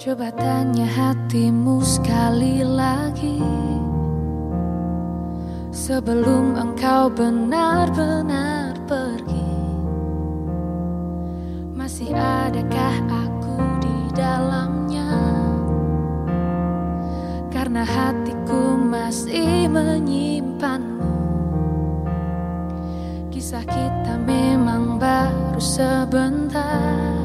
Coba tanya hatimu sekali lagi. Sebelum engkau benar-benar pergi Masih adakah aku di dalamnya? Karena hatiku masih menyimpanmu. Kisah kita memang baru sebentar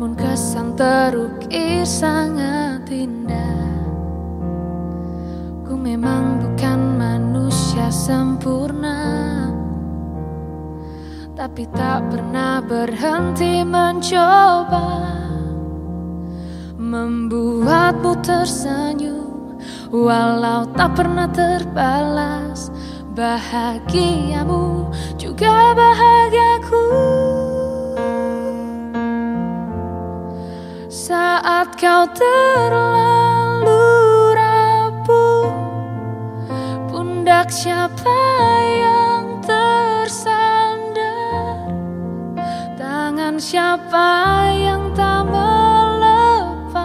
namun kesan terukir sangat indah. Ku memang bukan manusia sempurna. Tapi tak pernah berhenti mencoba. Membuatmu tersenyum Walau tak pernah terbalas. Bahagiamu juga bahagiaku Saat kau terlalu rapuh Pundak siapa yang tersandar? Tangan siapa yang tak melepas?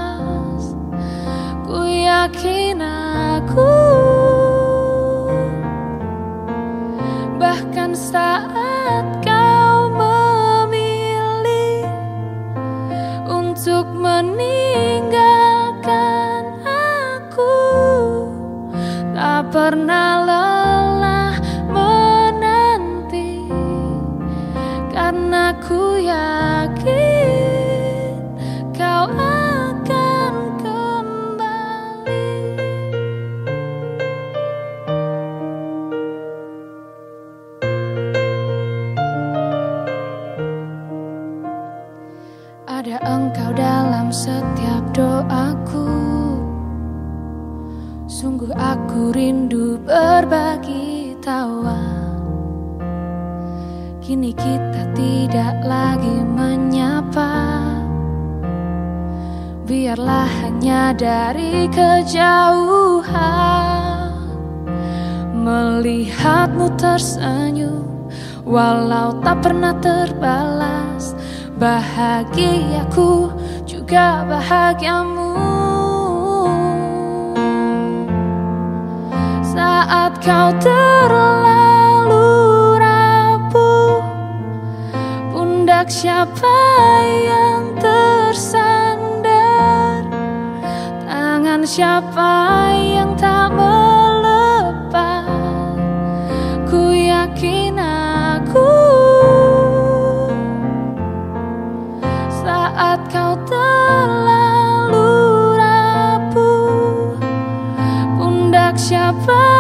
Ku yakin aku. Bahkan saat kau meninggalkan aku. Tak pernah lelah setiap doaku. Sungguh aku rindu berbagi tawa. Kini kita tidak lagi menyapa. Biarlah hanya dari kejauhan. Melihatmu tersenyum Walau tak pernah terbalas. Bahagiaku juga bahagiamu. Saat kau terlalu rapuh Pundak siapa yang tersandar? Tangan siapa yang tak melepas? Ku yakin Kau terlalu rapuh. Pundak siapa